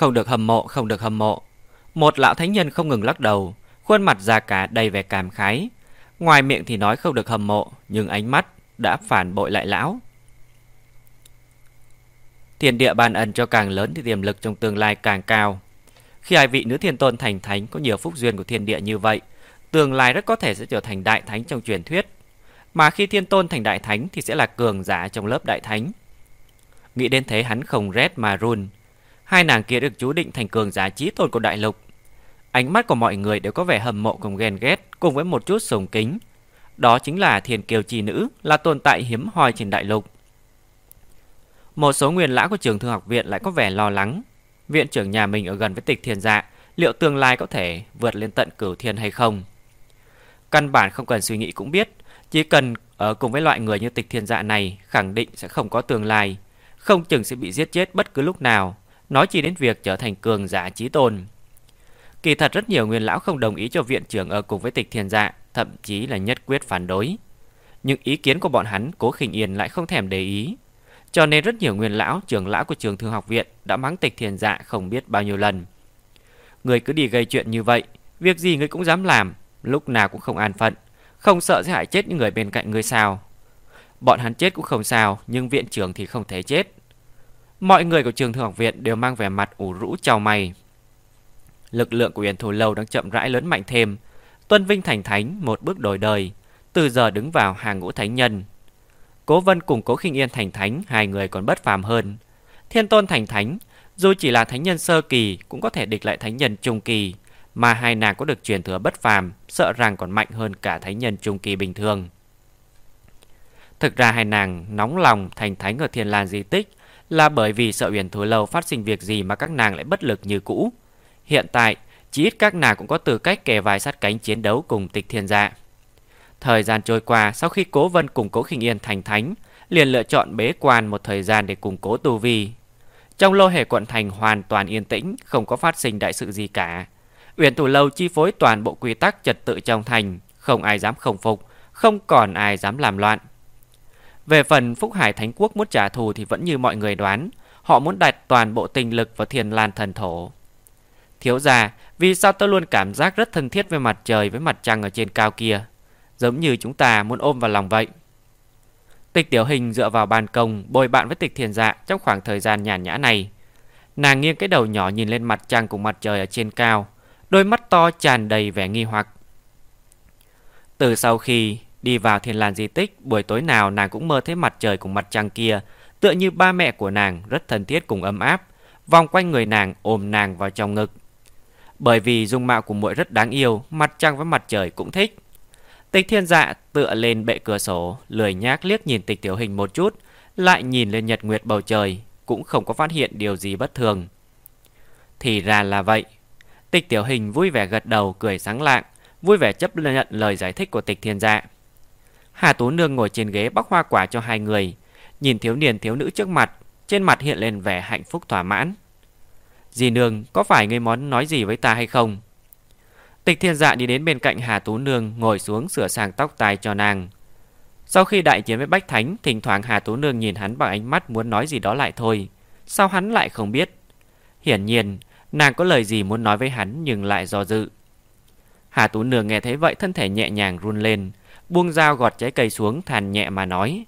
Không được hâm mộ, không được hâm mộ. Một lão thánh nhân không ngừng lắc đầu, khuôn mặt già cả đầy vẻ cảm khái. Ngoài miệng thì nói không được hâm mộ, nhưng ánh mắt đã phản bội lại lão. Thiên địa ban ân cho càng lớn thì tiềm lực trong tương lai càng cao. Khi hai vị nữ thiên tôn thành thánh có nhiều phúc duyên của thiên địa như vậy, tương lai rất có thể sẽ trở thành đại thánh trong truyền thuyết. Mà khi thiên tôn thành đại thánh thì sẽ là cường giả trong lớp đại thánh. Nghĩ đến thế hắn không rét mà run. Hai nàng kia được chú định thành cường giả trí tôn của đại lục. Ánh mắt của mọi người đều có vẻ hâm mộ cùng ghen ghét cùng với một chút sùng kính. Đó chính là thiền kiều trì nữ, là tồn tại hiếm hoi trên đại lục. Một số nguyên lão của trường thương học viện lại có vẻ lo lắng. Viện trưởng nhà mình ở gần với tịch thiền dạ, liệu tương lai có thể vượt lên tận cửu thiên hay không? Căn bản không cần suy nghĩ cũng biết, chỉ cần ở cùng với loại người như tịch thiên dạ này khẳng định sẽ không có tương lai, không chừng sẽ bị giết chết bất cứ lúc nào, nói chỉ đến việc trở thành cường giả trí tôn. Kỳ thật rất nhiều nguyên lão không đồng ý cho viện trưởng ở cùng với tịch thiên dạ, thậm chí là nhất quyết phản đối. Nhưng ý kiến của bọn hắn cố khinh yên lại không thèm để ý. Cho nên rất nhiều nguyên lão, trưởng lão của trường thương học viện đã mắng tịch thiền dạ không biết bao nhiêu lần. Người cứ đi gây chuyện như vậy, việc gì người cũng dám làm, lúc nào cũng không an phận, không sợ sẽ hại chết những người bên cạnh người sao. Bọn hắn chết cũng không sao, nhưng viện trưởng thì không thể chết. Mọi người của trường thư học viện đều mang vẻ mặt ủ rũ trào mày. Lực lượng của Huyền Thù Lâu đang chậm rãi lớn mạnh thêm. Tuân Vinh thành thánh một bước đổi đời, từ giờ đứng vào hàng ngũ thánh nhân. Cố Vân cùng Cố Khinh Yên thành thánh, hai người còn bất phàm hơn. Thiên Tôn thành thánh, dù chỉ là thánh nhân sơ kỳ cũng có thể địch lại thánh nhân trung kỳ, mà hai nàng có được truyền thừa bất phàm, sợ rằng còn mạnh hơn cả thánh nhân trung kỳ bình thường. Thực ra hai nàng nóng lòng thành thánh ở Thiên Lan di tích là bởi vì sợ Uyển Thối Lâu phát sinh việc gì mà các nàng lại bất lực như cũ. Hiện tại, chỉ ít các nàng cũng có tư cách kề vai sát cánh chiến đấu cùng Tịch Thiên Dạ. Thời gian trôi qua, sau khi Cố Vân củng cố Khinh Yên thành thánh, liền lựa chọn bế quan một thời gian để củng cố tu vi. Trong lô hệ quận thành hoàn toàn yên tĩnh, không có phát sinh đại sự gì cả. Uyển Thủ Lâu chi phối toàn bộ quy tắc trật tự trong thành, không ai dám không phục, không còn ai dám làm loạn. Về phần Phúc Hải Thánh Quốc muốn trả thù thì vẫn như mọi người đoán, họ muốn đặt toàn bộ tình lực vào thiền Lan thần thổ. Thiếu gia, vì sao tôi luôn cảm giác rất thân thiết với mặt trời với mặt trăng ở trên cao kia? giống như chúng ta muốn ôm vào lòng vậy. Tịch tiểu hình dựa vào ban công bồi bạn với tịch thiền dạ trong khoảng thời gian nhàn nhã này. Nàng nghiêng cái đầu nhỏ nhìn lên mặt trăng cùng mặt trời ở trên cao, đôi mắt to tràn đầy vẻ nghi hoặc. Từ sau khi đi vào thiên lan di tích, buổi tối nào nàng cũng mơ thấy mặt trời cùng mặt trăng kia, tựa như ba mẹ của nàng rất thân thiết cùng ấm áp, vòng quanh người nàng ôm nàng vào trong ngực. Bởi vì dung mạo của muội rất đáng yêu, mặt trăng với mặt trời cũng thích. Tịch thiên dạ tựa lên bệ cửa sổ, lười nhác liếc nhìn tịch tiểu hình một chút, lại nhìn lên nhật nguyệt bầu trời, cũng không có phát hiện điều gì bất thường. Thì ra là vậy. Tịch tiểu hình vui vẻ gật đầu, cười sáng lạng, vui vẻ chấp nhận lời giải thích của tịch thiên dạ. Hà Tú Nương ngồi trên ghế bóc hoa quả cho hai người, nhìn thiếu niên thiếu nữ trước mặt, trên mặt hiện lên vẻ hạnh phúc thỏa mãn. Dì Nương, có phải ngươi món nói gì với ta hay không? Tịch thiên dạ đi đến bên cạnh Hà Tú Nương Ngồi xuống sửa sang tóc tai cho nàng. Sau khi đại chiến với Bách Thánh Thỉnh thoảng Hà Tú Nương nhìn hắn bằng ánh mắt Muốn nói gì đó lại thôi. Sao hắn lại không biết? Hiển nhiên nàng có lời gì muốn nói với hắn Nhưng lại do dự. Hà Tú Nương nghe thấy vậy thân thể nhẹ nhàng run lên. Buông dao gọt trái cây xuống, Thàn nhẹ mà nói.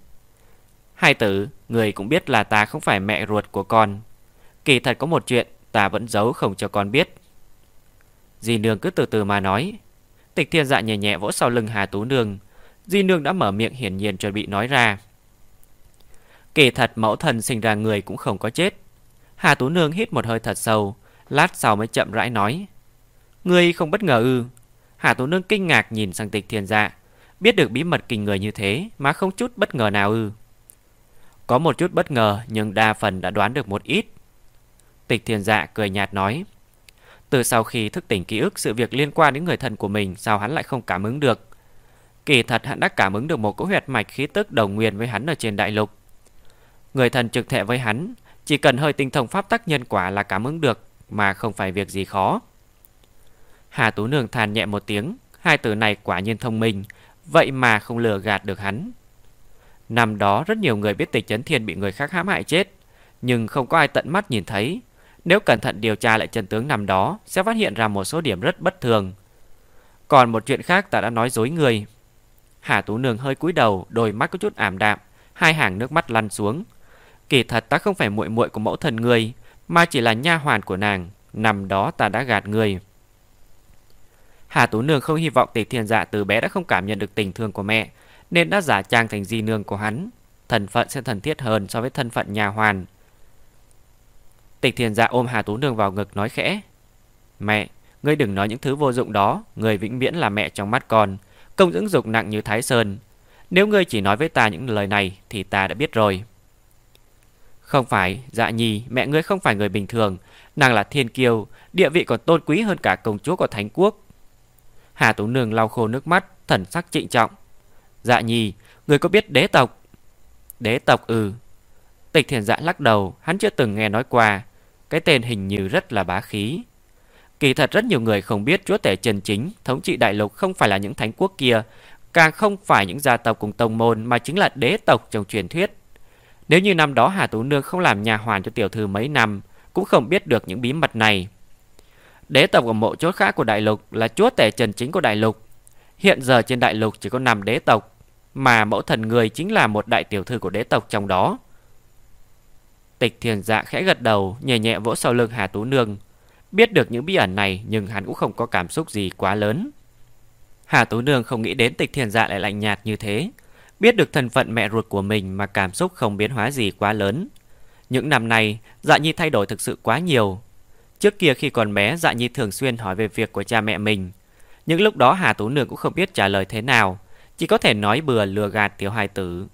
Hai tử, Người cũng biết là ta không phải mẹ ruột của con. Kỳ thật có một chuyện Ta vẫn giấu không cho con biết. Di nương cứ từ từ mà nói. Tịch thiên dạ nhẹ nhẹ vỗ sau lưng Hà Tú Nương. Di nương đã mở miệng hiển nhiên chuẩn bị nói ra. Kỳ thật mẫu thần sinh ra người cũng không có chết. Hà Tú Nương hít một hơi thật sâu, Lát sau mới chậm rãi nói. Ngươi không bất ngờ ư? Hà Tú Nương kinh ngạc nhìn sang tịch thiên dạ. Biết được bí mật kinh người như thế Mà không chút bất ngờ nào ư? Có một chút bất ngờ, Nhưng đa phần đã đoán được một ít. Tịch thiền dạ cười nhạt nói, từ sau khi thức tỉnh ký ức sự việc liên quan đến người thân của mình, Sao hắn lại không cảm ứng được? Kỳ thật hắn đã cảm ứng được một cỗ huyệt mạch khí tức đồng nguyên với hắn ở trên đại lục. Người thân trực thệ với hắn, Chỉ cần hơi tinh thông pháp tắc nhân quả là cảm ứng được, Mà không phải việc gì khó. Hà Tú Nương than nhẹ một tiếng, Hai từ này quả nhiên thông minh Vậy mà không lừa gạt được hắn. Năm đó rất nhiều người biết tịch chấn thiên bị người khác hãm hại chết, Nhưng không có ai tận mắt nhìn thấy. Nếu cẩn thận điều tra lại chân tướng năm đó, Sẽ phát hiện ra một số điểm rất bất thường. Còn một chuyện khác ta đã nói dối người. Hà Tú Nương hơi cúi đầu, Đôi mắt có chút ảm đạm, Hai hàng nước mắt lăn xuống. Kỳ thật ta không phải muội muội của mẫu thần người, Mà chỉ là nha hoàn của nàng. Năm đó ta đã gạt người. Hà Tú Nương không hy vọng tịch thiên dạ từ bé đã không cảm nhận được tình thương của mẹ Nên đã giả trang thành di nương của hắn. Thần phận sẽ thần thiết hơn so với thân phận nhà hoàn. Tịch thiên dạ ôm Hà Tú Nương vào ngực nói khẽ Mẹ, ngươi đừng nói những thứ vô dụng đó Người vĩnh viễn là mẹ trong mắt con Công dưỡng dục nặng như Thái Sơn. Nếu ngươi chỉ nói với ta những lời này Thì ta đã biết rồi. Không phải, dạ nhi Mẹ ngươi không phải người bình thường. Nàng là thiên kiêu Địa vị còn tôn quý hơn cả công chúa của Thánh Quốc. Hà Tú Nương lau khô nước mắt Thần sắc trịnh trọng. Dạ nhi, người có biết đế tộc? Đế tộc ừ. Tịch thiền dạ lắc đầu Hắn chưa từng nghe nói qua. Cái tên hình như rất là bá khí. Kỳ thật rất nhiều người không biết chúa tể chân chính Thống trị đại lục không phải là những thánh quốc kia Càng không phải những gia tộc cùng tông môn Mà chính là đế tộc trong truyền thuyết. Nếu như năm đó Hà Tú Nương không làm nhà hoàn cho tiểu thư mấy năm Cũng không biết được những bí mật này. Đế tộc ở mộ chốt khác của đại lục Là chúa tể trần chính của đại lục. Hiện giờ trên đại lục chỉ có 5 đế tộc, Mà mẫu thần người chính là một đại tiểu thư của đế tộc trong đó. Tịch thiền dạ khẽ gật đầu, Nhẹ nhẹ vỗ sau lưng Hà Tú Nương. Biết được những bí ẩn này, Nhưng hắn cũng không có cảm xúc gì quá lớn. Hà Tú Nương không nghĩ đến tịch thiền dạ lại lạnh nhạt như thế. Biết được thân phận mẹ ruột của mình Mà cảm xúc không biến hóa gì quá lớn. Những năm này Dạ Nhi thay đổi thực sự quá nhiều. Trước kia khi còn bé Dạ Nhi thường xuyên hỏi về việc của cha mẹ mình. Những lúc đó Hà Tú Nương cũng không biết trả lời thế nào, Chỉ có thể nói bừa lừa gạt tiểu hài tử.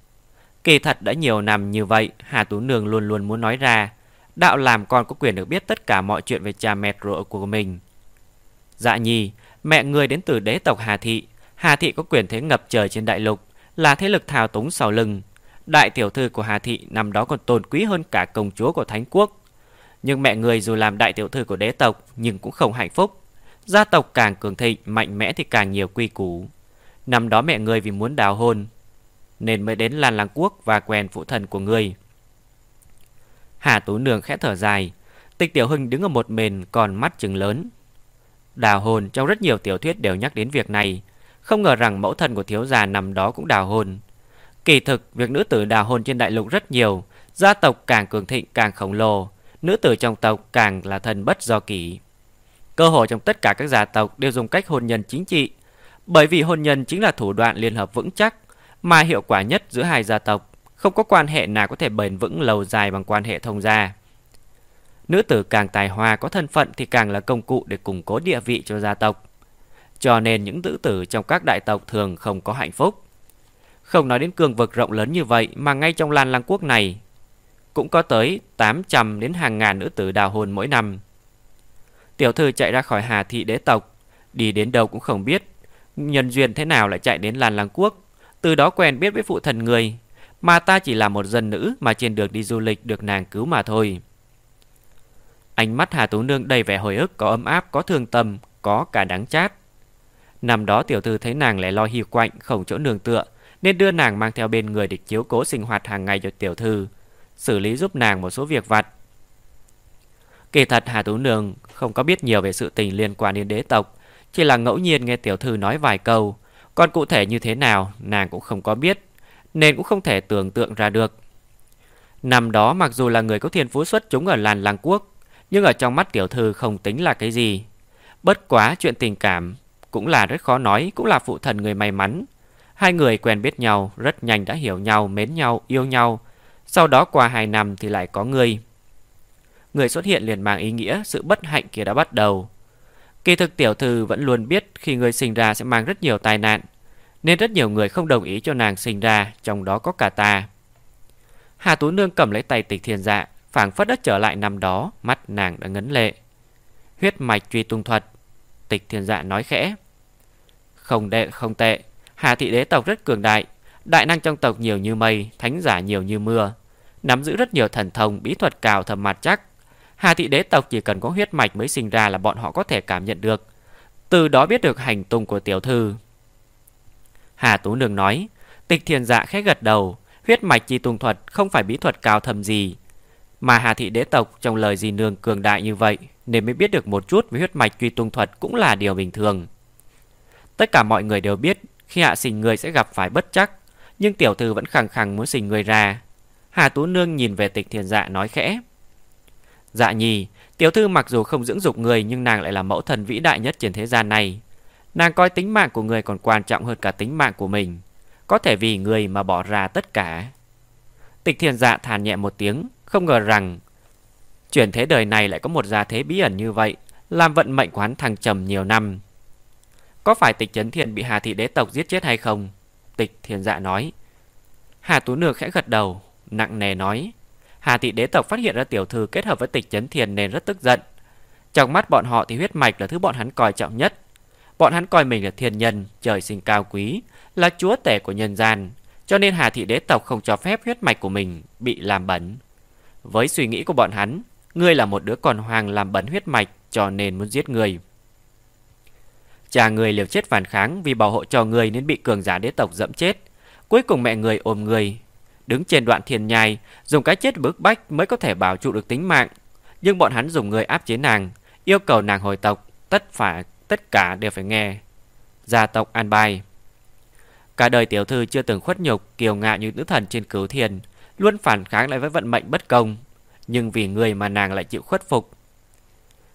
Kỳ thật đã nhiều năm như vậy, Hà Tú Nương luôn luôn muốn nói ra, Đạo làm con có quyền được biết tất cả mọi chuyện về cha mẹ ruột của mình. Dạ nhi, Mẹ người đến từ đế tộc Hà Thị Hà Thị có quyền thế ngập trời trên đại lục, Là thế lực thao túng sau lưng. Đại tiểu thư của Hà Thị năm đó còn tôn quý hơn cả công chúa của Thánh Quốc. Nhưng mẹ người dù làm đại tiểu thư của đế tộc Nhưng cũng không hạnh phúc Gia tộc càng cường thịnh, mạnh mẽ thì càng nhiều quy củ. Năm đó mẹ người vì muốn đào hôn, nên mới đến Lan Lăng Quốc và quen phụ thần của người Hà Tú Nương khẽ thở dài, tịch tiểu hưng đứng ở một mền còn mắt trừng lớn. Đào hôn trong rất nhiều tiểu thuyết đều nhắc đến việc này, không ngờ rằng mẫu thân của thiếu già nằm đó cũng đào hôn. Kỳ thực, việc nữ tử đào hôn trên đại lục rất nhiều, gia tộc càng cường thịnh càng khổng lồ, nữ tử trong tộc càng là thần bất do kỷ. Cơ hội trong tất cả các gia tộc đều dùng cách hôn nhân chính trị, bởi vì hôn nhân chính là thủ đoạn liên hợp vững chắc mà hiệu quả nhất giữa hai gia tộc, không có quan hệ nào có thể bền vững lâu dài bằng quan hệ thông gia. Nữ tử càng tài hoa có thân phận thì càng là công cụ để củng cố địa vị cho gia tộc. Cho nên những nữ tử trong các đại tộc thường không có hạnh phúc. Không nói đến cường vực rộng lớn như vậy mà ngay trong Lan Lăng Quốc này cũng có tới 800 đến hàng ngàn nữ tử đào hôn mỗi năm. Tiểu thư chạy ra khỏi Hà Thị đế tộc Đi đến đâu cũng không biết Nhân duyên thế nào lại chạy đến Lan Lăng Quốc Từ đó quen biết với phụ thần người Mà ta chỉ là một dân nữ Mà trên đường đi du lịch được nàng cứu mà thôi. Ánh mắt Hà Tú Nương đầy vẻ hồi ức Có ấm áp, có thương tâm, có cả đáng chát. Năm đó tiểu thư thấy nàng lại lo hiu quạnh Không chỗ nương tựa Nên đưa nàng mang theo bên người để chiếu cố sinh hoạt hàng ngày cho tiểu thư. Xử lý giúp nàng một số việc vặt Kỳ thật Hà Tú Nương không có biết nhiều về sự tình liên quan đến đế tộc, chỉ là ngẫu nhiên nghe tiểu thư nói vài câu, còn cụ thể như thế nào nàng cũng không có biết, nên cũng không thể tưởng tượng ra được. Năm đó mặc dù là người có thiên phú xuất chúng ở làn làng quốc, nhưng ở trong mắt tiểu thư không tính là cái gì. Bất quá chuyện tình cảm cũng là rất khó nói, cũng là phụ thần người may mắn. Hai người quen biết nhau, rất nhanh đã hiểu nhau, mến nhau, yêu nhau. Sau đó qua hai năm thì lại có người người xuất hiện liền mang ý nghĩa sự bất hạnh kia đã bắt đầu. Kỳ thực tiểu thư vẫn luôn biết khi người sinh ra sẽ mang rất nhiều tai nạn, nên rất nhiều người không đồng ý cho nàng sinh ra, trong đó có cả ta. Hà Tú Nương cầm lấy tay tịch thiên dạ, phảng phất đất trở lại năm đó, mắt nàng đã ngấn lệ. Huyết mạch truy tung thuật, tịch thiên dạ nói khẽ. Không đệ không tệ, Hà thị đế tộc rất cường đại, đại năng trong tộc nhiều như mây, thánh giả nhiều như mưa, nắm giữ rất nhiều thần thông, bí thuật cào thầm mặt chắc, Hà thị đế tộc chỉ cần có huyết mạch mới sinh ra là bọn họ có thể cảm nhận được. Từ đó biết được hành tung của tiểu thư. Hà Tú Nương nói, tịch thiền dạ khẽ gật đầu, huyết mạch chi tung thuật không phải bí thuật cao thầm gì. Mà Hà Thị Đế Tộc trong lời gì nương cường đại như vậy Nên mới biết được một chút về huyết mạch truy tung thuật cũng là điều bình thường Tất cả mọi người đều biết Khi hạ sinh người sẽ gặp phải bất chắc nhưng tiểu thư vẫn khẳng khẳng muốn sinh người ra. Hà Tú Nương nhìn về tịch thiền dạ nói khẽ. Dạ nhì, Tiểu thư mặc dù không dưỡng dục người, Nhưng nàng lại là mẫu thần vĩ đại nhất trên thế gian này. Nàng coi tính mạng của người còn quan trọng hơn cả tính mạng của mình. Có thể vì người mà bỏ ra tất cả. Tịch thiền dạ thàn nhẹ một tiếng, Không ngờ rằng Chuyển thế đời này lại có một gia thế bí ẩn như vậy, Làm vận mệnh của hắn thăng trầm nhiều năm. Có phải tịch chấn thiền bị Hà Thị đế tộc giết chết hay không? Tịch thiền dạ nói. Hà Tú Nương khẽ gật đầu, Nặng nề nói. Hà Thị đế tộc phát hiện ra tiểu thư kết hợp với tịch chấn thiền nên rất tức giận. Trong mắt bọn họ thì huyết mạch là thứ bọn hắn coi trọng nhất. Bọn hắn coi mình là thiên nhân, Trời sinh cao quý, Là chúa tể của nhân gian, Cho nên Hà Thị đế tộc không cho phép huyết mạch của mình Bị làm bẩn. Với suy nghĩ của bọn hắn, Ngươi là một đứa con hoàng làm bẩn huyết mạch Cho nên muốn giết người. Cha người liều chết phản kháng Vì bảo hộ cho người nên bị cường giả đế tộc dẫm chết. Cuối cùng mẹ người ôm người. Đứng trên đoạn thiền nhai, Dùng cái chết bức bách mới có thể bảo trụ được tính mạng. Nhưng bọn hắn dùng người áp chế nàng, Yêu cầu nàng hồi tộc, Tất phải, tất cả đều phải nghe. Gia tộc an bài. Cả đời tiểu thư chưa từng khuất nhục Kiều ngạo như nữ thần trên cứu thiền, Luôn phản kháng lại với vận mệnh bất công. Nhưng vì người mà nàng lại chịu khuất phục.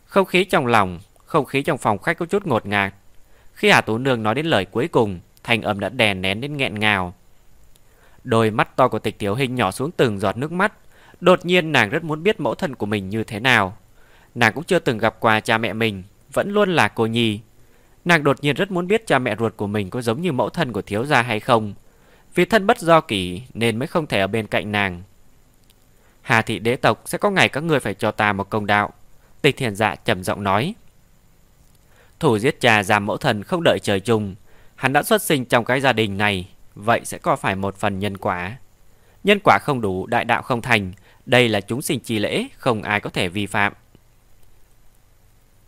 Không khí trong lòng, Không khí trong phòng khách có chút ngột ngạt. Khi Hà Tú Nương nói đến lời cuối cùng Thành âm đã đè nén đến nghẹn ngào. Đôi mắt to của tịch tiểu hình nhỏ xuống từng giọt nước mắt. Đột nhiên nàng rất muốn biết mẫu thân của mình như thế nào. Nàng cũng chưa từng gặp qua cha mẹ mình, Vẫn luôn là cô nhi. Nàng đột nhiên rất muốn biết cha mẹ ruột của mình Có giống như mẫu thân của thiếu gia hay không. Vì thân bất do kỷ Nên mới không thể ở bên cạnh nàng. Hà thị đế tộc sẽ có ngày các người phải cho ta một công đạo, Tịch thiền dạ trầm giọng nói. Thủ giết cha già mẫu thần không đợi trời chung. Hắn đã xuất sinh trong cái gia đình này, Vậy sẽ có phải một phần nhân quả. Nhân quả không đủ, đại đạo không thành, Đây là chúng sinh chi lễ, Không ai có thể vi phạm.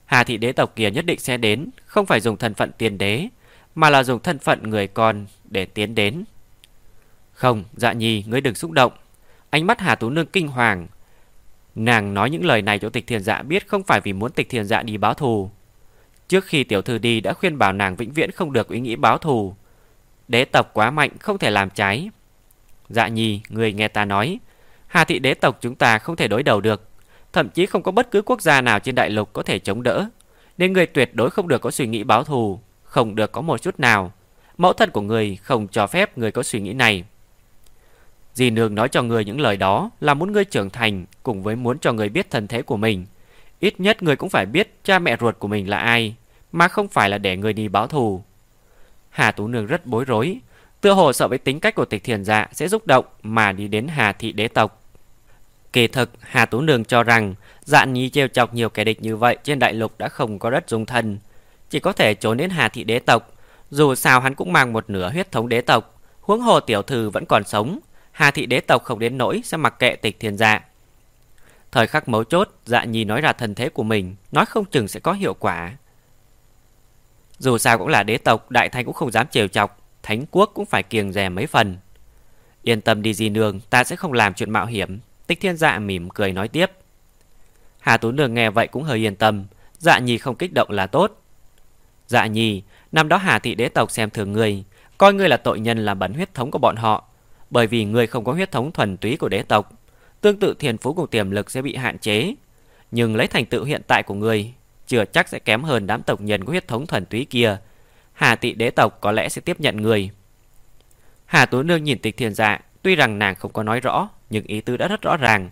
Hà thị đế tộc kia nhất định sẽ đến, Không phải dùng thân phận tiên đế, Mà là dùng thân phận người con để tiến đến. Không dạ nhi, ngươi đừng xúc động. Ánh mắt Hà Tú Nương kinh hoàng. Nàng nói những lời này cho tịch thiền dạ biết Không phải vì muốn tịch thiền dạ đi báo thù Trước khi tiểu thư đi đã khuyên bảo nàng vĩnh viễn không được ý nghĩ báo thù. Đế tộc quá mạnh, không thể làm trái. Dạ nhi người nghe ta nói, Hà thị đế tộc chúng ta không thể đối đầu được. Thậm chí không có bất cứ quốc gia nào trên đại lục có thể chống đỡ. Nên người tuyệt đối không được có suy nghĩ báo thù, Không được có một chút nào. Mẫu thân của người không cho phép người có suy nghĩ này. Dì nương nói cho người những lời đó Là muốn người trưởng thành Cùng với muốn cho người biết thân thế của mình. Ít nhất người cũng phải biết cha mẹ ruột của mình là ai, Mà không phải là để người đi báo thù. Hà Tú Nương rất bối rối. Tựa hồ sợ với tính cách của tịch thiền dạ Sẽ xúc động mà đi đến Hà Thị Đế Tộc. Kỳ thực, Hà Tú Nương cho rằng Dạn nhi trêu chọc nhiều kẻ địch như vậy Trên đại lục đã không có đất dung thân. Chỉ có thể trốn đến Hà Thị Đế Tộc. Dù sao hắn cũng mang một nửa huyết thống đế tộc. Huống hồ tiểu thư vẫn còn sống. Hà Thị Đế Tộc không đến nỗi Sẽ mặc kệ tịch thiền dạ. Thời khắc mấu chốt Dạ nhi nói ra thân thế của mình, Nói không chừng sẽ có hiệu quả. Dù sao cũng là đế tộc, Đại thanh cũng không dám trêu chọc, Thánh quốc cũng phải kiêng rè mấy phần. Yên tâm đi di nương, Ta sẽ không làm chuyện mạo hiểm, Tích thiên dạ mỉm cười nói tiếp. Hà Tú Nương nghe vậy cũng hơi yên tâm Dạ nhi không kích động là tốt. Dạ nhi, Năm đó Hà Thị đế tộc xem thường ngươi, Coi ngươi là tội nhân làm bẩn huyết thống của bọn họ, Bởi vì ngươi không có huyết thống thuần túy của đế tộc Tương tự thiền phú cùng tiềm lực sẽ bị hạn chế Nhưng lấy thành tựu hiện tại của người chưa chắc sẽ kém hơn đám tộc nhân có huyết thống thuần túy kia. Hà tị đế tộc có lẽ sẽ tiếp nhận người. Hà Tú Nương nhìn tịch thiền dạ, tuy rằng nàng không có nói rõ, nhưng ý tứ đã rất rõ ràng.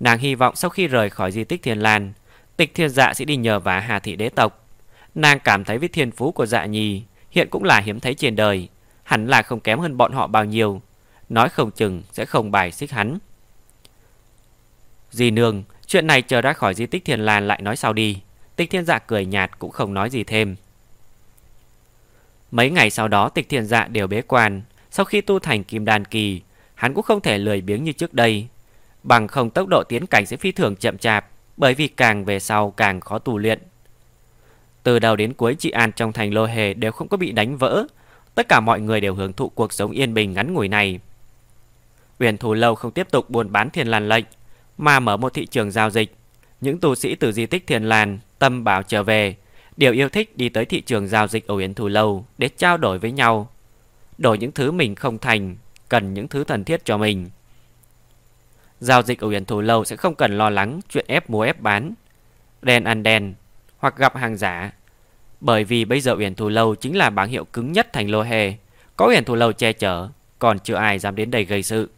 Nàng hy vọng sau khi rời khỏi di tích thiền lan, tịch thiền dạ sẽ đi nhờ vả Hà thị đế tộc. Nàng cảm thấy với thiên phú của dạ nhì hiện cũng là hiếm thấy trên đời, hẳn là không kém hơn bọn họ bao nhiêu. Nói không chừng sẽ không bài xích hắn. Dì nương, chuyện này chờ ra khỏi di tích thiền làn lại nói sau đi. Tịch thiên dạ cười nhạt cũng không nói gì thêm. Mấy ngày sau đó tịch thiên dạ đều bế quan. Sau khi tu thành kim đan kỳ Hắn cũng không thể lười biếng như trước đây. Bằng không tốc độ tiến cảnh sẽ phi thường chậm chạp Bởi vì càng về sau càng khó tu luyện. Từ đầu đến cuối chị An trong thành lô hề đều không có bị đánh vỡ. Tất cả mọi người đều hưởng thụ cuộc sống yên bình ngắn ngủi này. Huyền Thù Lâu không tiếp tục buôn bán thiền làn lệnh mà mở một thị trường giao dịch. Những tu sĩ từ di tích Thiền Làn tâm bảo trở về, đều yêu thích đi tới thị trường giao dịch ở Yến Thù Lâu để trao đổi với nhau. Đổi những thứ mình không thành, cần những thứ cần thiết cho mình. Giao dịch ở Yến Thù Lâu sẽ không cần lo lắng chuyện ép mua ép bán, đen ăn đen hoặc gặp hàng giả. Bởi vì bây giờ Uyển Thù Lâu chính là bảng hiệu cứng nhất thành lô hề, có Uyển Thù Lâu che chở, còn chưa ai dám đến đây gây sự.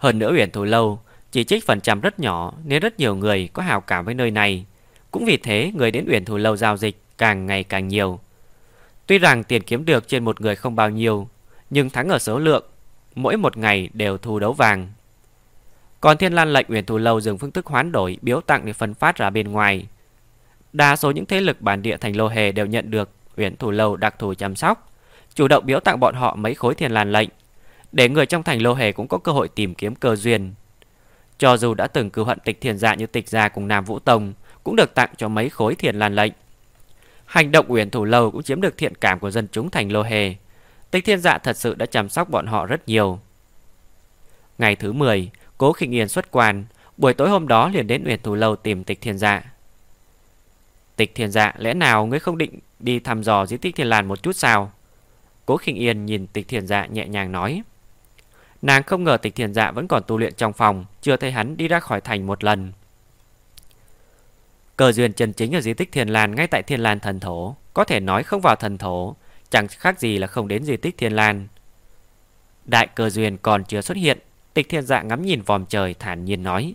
Hơn nữa Uyển thủ Lâu chỉ trích phần trăm rất nhỏ nên rất nhiều người có hào cảm với nơi này. Cũng vì thế người đến Uyển thủ Lâu giao dịch càng ngày càng nhiều. Tuy rằng tiền kiếm được trên một người không bao nhiêu, nhưng thắng ở số lượng, mỗi một ngày đều thu đấu vàng. Còn Thiên Lan lệnh Uyển thủ Lâu dùng phương thức hoán đổi biếu tặng để phân phát ra bên ngoài. Đa số những thế lực bản địa thành lô hề đều nhận được Uyển thủ Lâu đặc thù chăm sóc, chủ động biếu tặng bọn họ mấy khối Thiên Lan lệnh, để người trong thành lô hề cũng có cơ hội tìm kiếm cơ duyên. Cho dù đã từng cử hận tịch thiền dạ như tịch gia cùng Nam Vũ Tông, cũng được tặng cho mấy khối thiền Lan lệnh. Hành động Uyển Thủ Lâu cũng chiếm được thiện cảm của dân chúng thành lô hề. Tịch thiên dạ thật sự đã chăm sóc bọn họ rất nhiều. Ngày thứ 10, Cố Khinh Yên xuất quan, buổi tối hôm đó liền đến Uyển Thủ Lâu tìm Tịch Thiên Dạ. Tịch Thiên Dạ, lẽ nào ngươi không định đi thăm dò di tích Thiên Lan một chút sao? Cố Khinh Yên nhìn Tịch Thiên Dạ nhẹ nhàng nói. Nàng không ngờ Tịch thiền Dạ vẫn còn tu luyện trong phòng, chưa thấy hắn đi ra khỏi thành một lần. Cờ duyên chân chính ở di tích thiền Lan ngay tại thiền Lan thần thổ, có thể nói không vào thần thổ, chẳng khác gì là không đến di tích thiền Lan. Đại cờ duyên còn chưa xuất hiện, Tịch thiền dạ ngắm nhìn vòm trời thản nhiên nói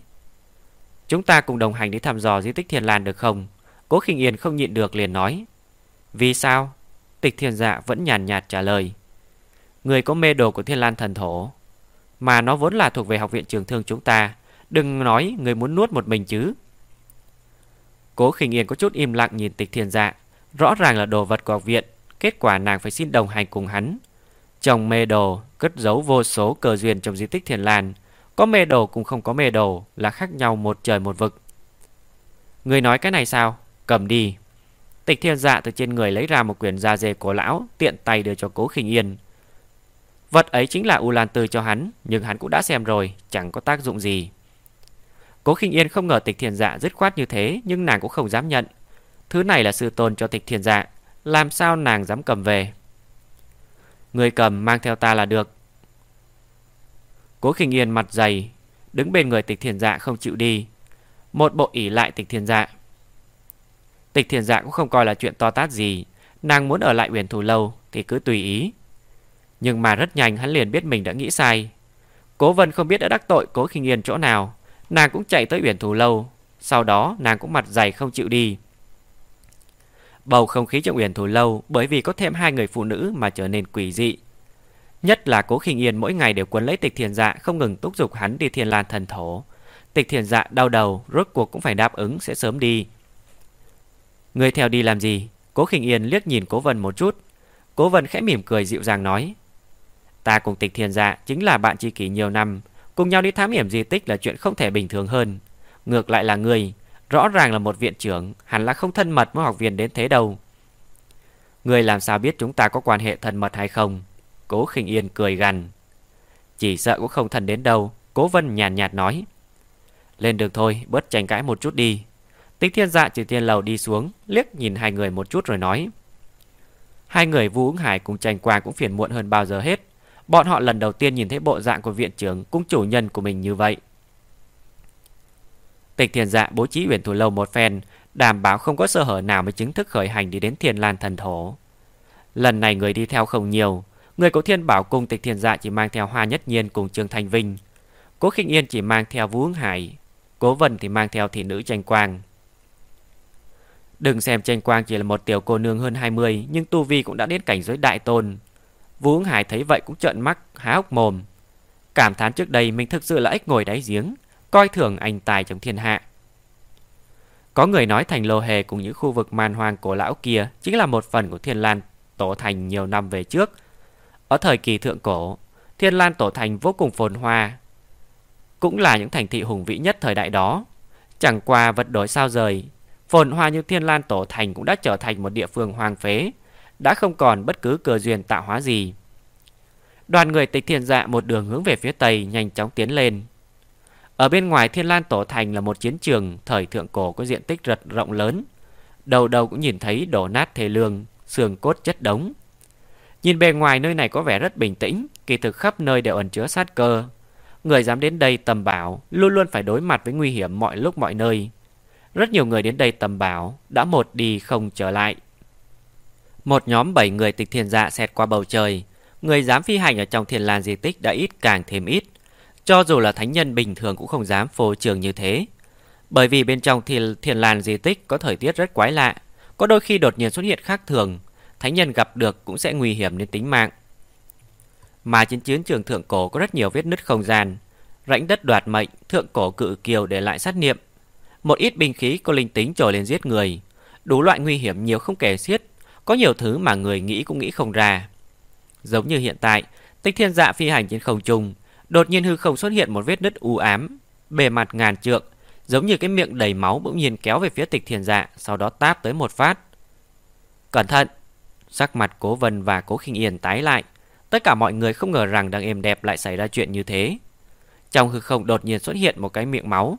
Chúng ta cùng đồng hành đi thăm dò di tích thiền lan được không? Cố khinh yên không nhịn được liền nói Vì sao? Tịch thiền dạ vẫn nhàn nhạt trả lời Người có mê đồ của thiên lan thần thổ mà nó vốn là thuộc về học viện trường thương chúng ta Đừng nói người muốn nuốt một mình chứ Cố khinh yên có chút im lặng nhìn tịch thiên dạ Rõ ràng là đồ vật của học viện Kết quả nàng phải xin đồng hành cùng hắn chồng mê đồ cất giấu vô số cờ duyên trong di tích Thiền làn, Có mê đồ cũng không có mê đồ là khác nhau một trời một vực. Người nói cái này sao? Cầm đi. Tịch thiên dạ từ trên người lấy ra một quyển da dê cổ lão, tiện tay đưa cho cố khinh yên. Vật ấy chính là U Lan Tư cho hắn, nhưng hắn cũng đã xem rồi, chẳng có tác dụng gì. Cố khinh yên không ngờ tịch thiên dạ dứt khoát như thế, nhưng nàng cũng không dám nhận. Thứ này là sư tôn cho tịch thiên dạ, làm sao nàng dám cầm về? Người cầm mang theo ta là được Cố khinh yên mặt dày Đứng bên người tịch thiền dạ không chịu đi Một bộ ỉ lại tịch thiền dạ Tịch thiền dạ cũng không coi là chuyện to tát gì Nàng muốn ở lại uyển thù lâu Thì cứ tùy ý nhưng mà rất nhanh hắn liền biết mình đã nghĩ sai Cố vân không biết đã đắc tội cố khinh yên chỗ nào Nàng cũng chạy tới uyển thù lâu Sau đó nàng cũng mặt dày không chịu đi Bầu không khí trong uyển thủ lâu bởi vì có thêm hai người phụ nữ mà trở nên quỷ dị. Nhất là Cố Khinh Yên mỗi ngày đều quấn lấy Tịch Thiền Dạ không ngừng túc giục hắn đi Thiên Lan thần thổ. Tịch Thiền Dạ đau đầu, rốt cuộc cũng phải đáp ứng sẽ sớm đi. Người theo đi làm gì? Cố Khinh Yên liếc nhìn Cố Vân một chút. Cố Vân khẽ mỉm cười dịu dàng nói: "Ta cùng Tịch Thiền Dạ chính là bạn tri kỷ nhiều năm, cùng nhau đi thám hiểm di tích là chuyện không thể bình thường hơn. Ngược lại là người Rõ ràng là một viện trưởng Hẳn là không thân mật với học viên đến thế đâu. Người làm sao biết chúng ta có quan hệ thân mật hay không? Cố khinh yên cười gằn. Chỉ sợ cũng không thân đến đâu Cố vân nhàn nhạt, nhạt nói. Lên đường thôi bớt tranh cãi một chút đi. Tích thiên dạ từ thiên lầu đi xuống Liếc nhìn hai người một chút rồi nói. Hai người Vũ ứng hải cùng tranh quang cũng phiền muộn hơn bao giờ hết. Bọn họ lần đầu tiên nhìn thấy bộ dạng của viện trưởng Cũng chủ nhân của mình như vậy Tịch thiền dạ bố trí huyền thủ lâu một phen, đảm bảo không có sơ hở nào mới chính thức khởi hành đi đến thiên lan thần thổ. Lần này người đi theo không nhiều, người của thiên bảo cùng tịch thiền dạ chỉ mang theo hoa nhất nhiên cùng trương thanh vinh. Cố khinh yên chỉ mang theo vũ hải, cố vân thì mang theo thị nữ tranh quang. Đừng xem tranh quang chỉ là một tiểu cô nương hơn 20 nhưng tu vi cũng đã đến cảnh giới đại tôn. Vũ Hải thấy vậy cũng trợn mắt, há hốc mồm. Cảm thán trước đây mình thực sự là ếch ngồi đáy giếng, coi thường anh tài trong thiên hạ. Có người nói thành lô hề cùng những khu vực man hoang cổ lão kia chính là một phần của thiên lan tổ thành nhiều năm về trước. Ở thời kỳ thượng cổ, thiên lan tổ thành vô cùng phồn hoa. Cũng là những thành thị hùng vĩ nhất thời đại đó. Chẳng qua vật đổi sao rời, phồn hoa như thiên lan tổ thành cũng đã trở thành một địa phương hoang phế, đã không còn bất cứ cơ duyên tạo hóa gì. Đoàn người tịch thiên dạ một đường hướng về phía tây nhanh chóng tiến lên. Ở bên ngoài Thiên Lan Tổ Thành là một chiến trường thời thượng cổ có diện tích rất rộng lớn. Đầu đầu cũng nhìn thấy đổ nát thề lương, xương cốt chất đống. Nhìn bề ngoài nơi này có vẻ rất bình tĩnh, kỳ thực khắp nơi đều ẩn chứa sát cơ. Người dám đến đây tầm bảo luôn luôn phải đối mặt với nguy hiểm mọi lúc mọi nơi. Rất nhiều người đến đây tầm bảo đã một đi không trở lại. Một nhóm bảy người tịch thiền dạ xẹt qua bầu trời. Người dám phi hành ở trong thiền lan di tích đã ít càng thêm ít. Cho dù là thánh nhân bình thường cũng không dám phô trường như thế. Bởi vì bên trong thiên, thiền lan di tích có thời tiết rất quái lạ. Có đôi khi đột nhiên xuất hiện khác thường. Thánh nhân gặp được cũng sẽ nguy hiểm đến tính mạng. Mà trên chiến trường thượng cổ có rất nhiều vết nứt không gian. Rãnh đất đoạt mệnh, thượng cổ cự kiều để lại sát niệm. Một ít binh khí có linh tính trồi lên giết người. Đủ loại nguy hiểm nhiều không kể xiết có nhiều thứ mà người nghĩ cũng nghĩ không ra. Giống như hiện tại, tích thiên dạ phi hành trên không trung, đột nhiên hư không xuất hiện một vết nứt u ám, bề mặt ngàn trượng, giống như cái miệng đầy máu bỗng nhiên kéo về phía tịch thiên dạ, sau đó táp tới một phát. Cẩn thận! Sắc mặt cố vân và cố khinh yên tái lại. Tất cả mọi người không ngờ rằng đang êm đẹp lại xảy ra chuyện như thế. Trong hư không đột nhiên xuất hiện một cái miệng máu.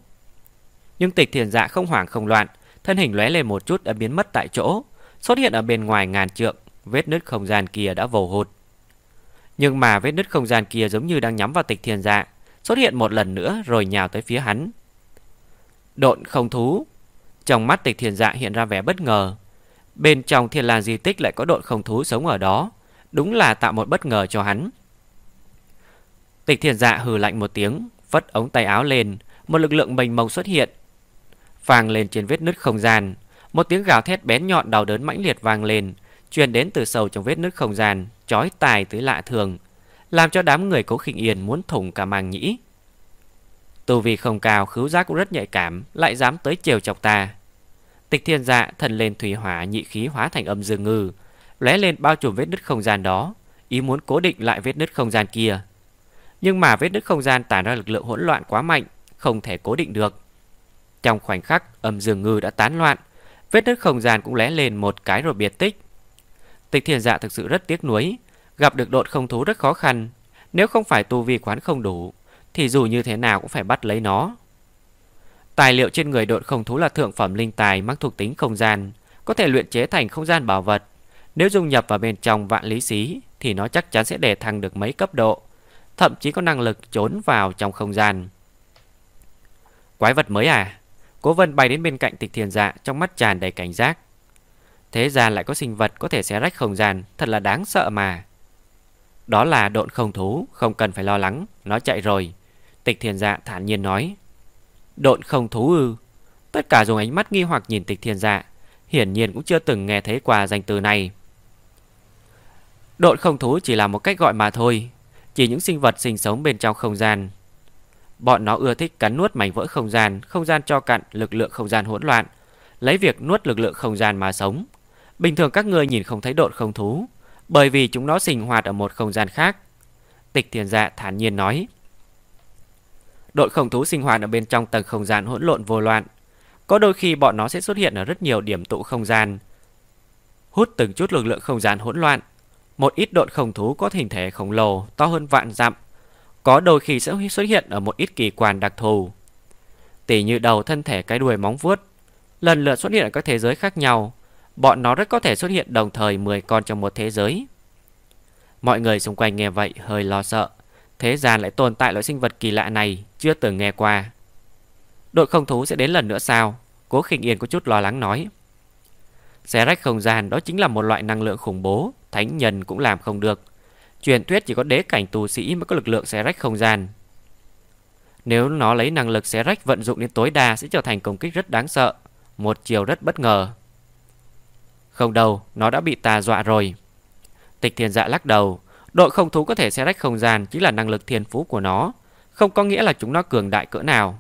Nhưng tịch thiền dạ không hoảng không loạn, thân hình lóe lên một chút đã biến mất tại chỗ, xuất hiện ở bên ngoài ngàn trượng, vết nứt không gian kia đã vồ hụt. Nhưng mà vết nứt không gian kia giống như đang nhắm vào tịch thiền dạ, xuất hiện một lần nữa rồi nhào tới phía hắn. Độn không thú. Trong mắt tịch thiền dạ hiện ra vẻ bất ngờ. Bên trong thiên lan di tích lại có độn không thú sống ở đó. Đúng là tạo một bất ngờ cho hắn. Tịch thiền dạ hừ lạnh một tiếng, phất ống tay áo lên, một lực lượng mênh mông xuất hiện. Phàng lên trên vết nứt không gian, một tiếng gào thét bén nhọn đau đớn mãnh liệt vang lên, truyền đến từ sâu trong vết nứt không gian, chói tai tới lạ thường, làm cho đám người Cố Khinh Yên muốn thủng cả màng nhĩ. Tu vi không cao, khứu giác cũng rất nhạy cảm, lại dám tới chiều chọc ta. Tịch Thiên Dạ thần lên thủy hỏa nhị khí hóa thành âm dương ngư, lóe lên bao trùm vết nứt không gian đó, ý muốn cố định lại vết nứt không gian kia. Nhưng mà vết nứt không gian tản ra lực lượng hỗn loạn quá mạnh, không thể cố định được. Trong khoảnh khắc, âm dương ngư đã tán loạn, Vết nứt không gian cũng lé lên một cái rồi biệt tích. Tịch thiền dạ thực sự rất tiếc nuối, Gặp được độn không thú rất khó khăn. Nếu không phải tu vi quán không đủ, Thì dù như thế nào cũng phải bắt lấy nó. Tài liệu trên người độn không thú là thượng phẩm linh tài mang thuộc tính không gian, Có thể luyện chế thành không gian bảo vật. Nếu dung nhập vào bên trong vạn lý xí, Thì nó chắc chắn sẽ đề thăng được mấy cấp độ, Thậm chí có năng lực trốn vào trong không gian. Quái vật mới à? Cố vân bay đến bên cạnh tịch thiền dạ Trong mắt tràn đầy cảnh giác. Thế gian lại có sinh vật có thể xé rách không gian, Thật là đáng sợ mà. Đó là độn không thú, Không cần phải lo lắng, Nó chạy rồi. Tịch thiền dạ thản nhiên nói, Độn không thú ư? Tất cả dùng ánh mắt nghi hoặc nhìn tịch thiền dạ Hiển nhiên cũng chưa từng nghe thấy qua danh từ này. Độn không thú chỉ là một cách gọi mà thôi, Chỉ những sinh vật sinh sống bên trong không gian. Bọn nó ưa thích cắn nuốt mảnh vỡ không gian, không gian cho cặn, lực lượng không gian hỗn loạn, lấy việc nuốt lực lượng không gian mà sống. Bình thường các ngươi nhìn không thấy độn không thú, bởi vì chúng nó sinh hoạt ở một không gian khác. Tịch thiền dạ thản nhiên nói. Độn không thú sinh hoạt ở bên trong tầng không gian hỗn lộn vô loạn. Có đôi khi bọn nó sẽ xuất hiện ở rất nhiều điểm tụ không gian, hút từng chút lực lượng không gian hỗn loạn. Một ít độn không thú có hình thể khổng lồ, to hơn vạn dặm, có đôi khi sẽ xuất hiện ở một ít kỳ quan đặc thù. Tỉ như đầu thân thể cái đuôi móng vuốt, lần lượt xuất hiện ở các thế giới khác nhau, bọn nó rất có thể xuất hiện đồng thời 10 con trong một thế giới. Mọi người xung quanh nghe vậy hơi lo sợ, thế gian lại tồn tại loại sinh vật kỳ lạ này chưa từng nghe qua. Đội không thú sẽ đến lần nữa sao? Cố Khinh Yên có chút lo lắng nói. Xé rách không gian đó chính là một loại năng lượng khủng bố, thánh nhân cũng làm không được. Truyền thuyết chỉ có đế cảnh tu sĩ mới có lực lượng xé rách không gian. Nếu nó lấy năng lực xé rách vận dụng đến tối đa sẽ trở thành công kích rất đáng sợ. Một chiều rất bất ngờ. Không đâu, nó đã bị tà dọa rồi. Tịch thiền dạ lắc đầu. Đội không thú có thể xé rách không gian chính là năng lực thiên phú của nó. Không có nghĩa là chúng nó cường đại cỡ nào.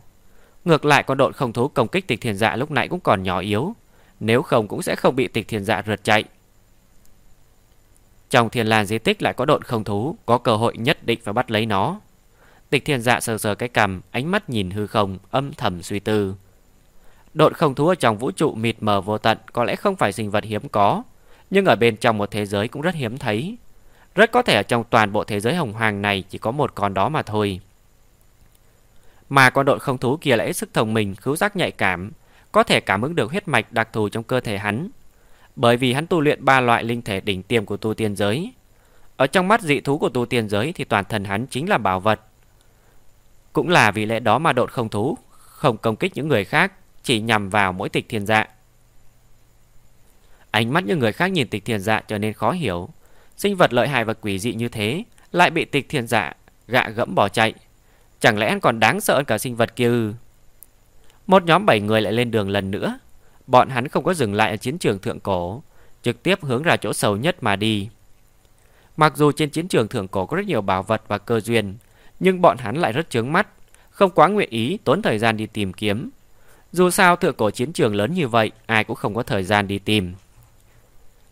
Ngược lại con đội không thú công kích tịch thiền dạ lúc nãy cũng còn nhỏ yếu. Nếu không cũng sẽ không bị tịch thiền dạ rượt chạy. Trong thiên lan di tích lại có độn không thú Có cơ hội nhất định phải bắt lấy nó. Tịch thiên dạ sờ sờ cái cằm Ánh mắt nhìn hư không âm thầm suy tư. Độn không thú ở trong vũ trụ mịt mờ vô tận Có lẽ không phải sinh vật hiếm có Nhưng ở bên trong một thế giới cũng rất hiếm thấy. Rất có thể ở trong toàn bộ thế giới hồng hoàng này Chỉ có một con đó mà thôi. Mà con độn không thú kia lại sức thông minh, khứu giác nhạy cảm, có thể cảm ứng được huyết mạch đặc thù trong cơ thể hắn. Bởi vì hắn tu luyện ba loại linh thể đỉnh tiêm của tu tiên giới. Ở trong mắt dị thú của tu tiên giới thì toàn thân hắn chính là bảo vật. Cũng là vì lẽ đó mà độn không thú, không công kích những người khác, chỉ nhằm vào mỗi tịch thiên dạ. Ánh mắt những người khác nhìn tịch thiên dạ trở nên khó hiểu. Sinh vật lợi hại và quỷ dị như thế lại bị tịch thiên dạ gạ gẫm bỏ chạy. Chẳng lẽ còn đáng sợ hơn cả sinh vật kia ư? Một nhóm 7 người lại lên đường lần nữa. Bọn hắn không có dừng lại ở chiến trường thượng cổ, trực tiếp hướng ra chỗ sâu nhất mà đi. Mặc dù trên chiến trường thượng cổ có rất nhiều bảo vật và cơ duyên, nhưng bọn hắn lại rất chướng mắt, không quá nguyện ý tốn thời gian đi tìm kiếm. Dù sao thượng cổ chiến trường lớn như vậy, ai cũng không có thời gian đi tìm.